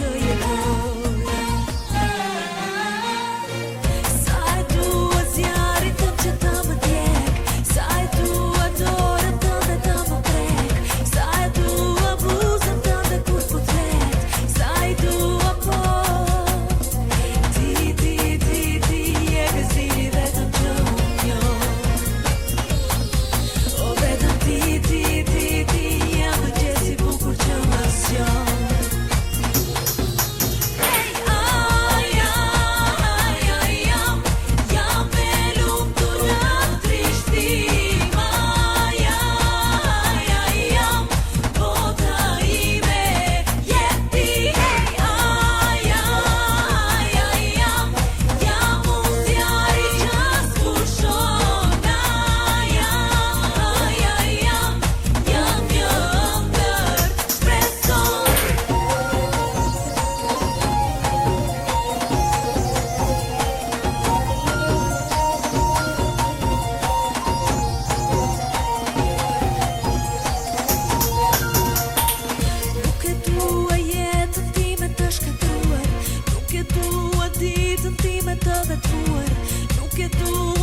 的野草 tú.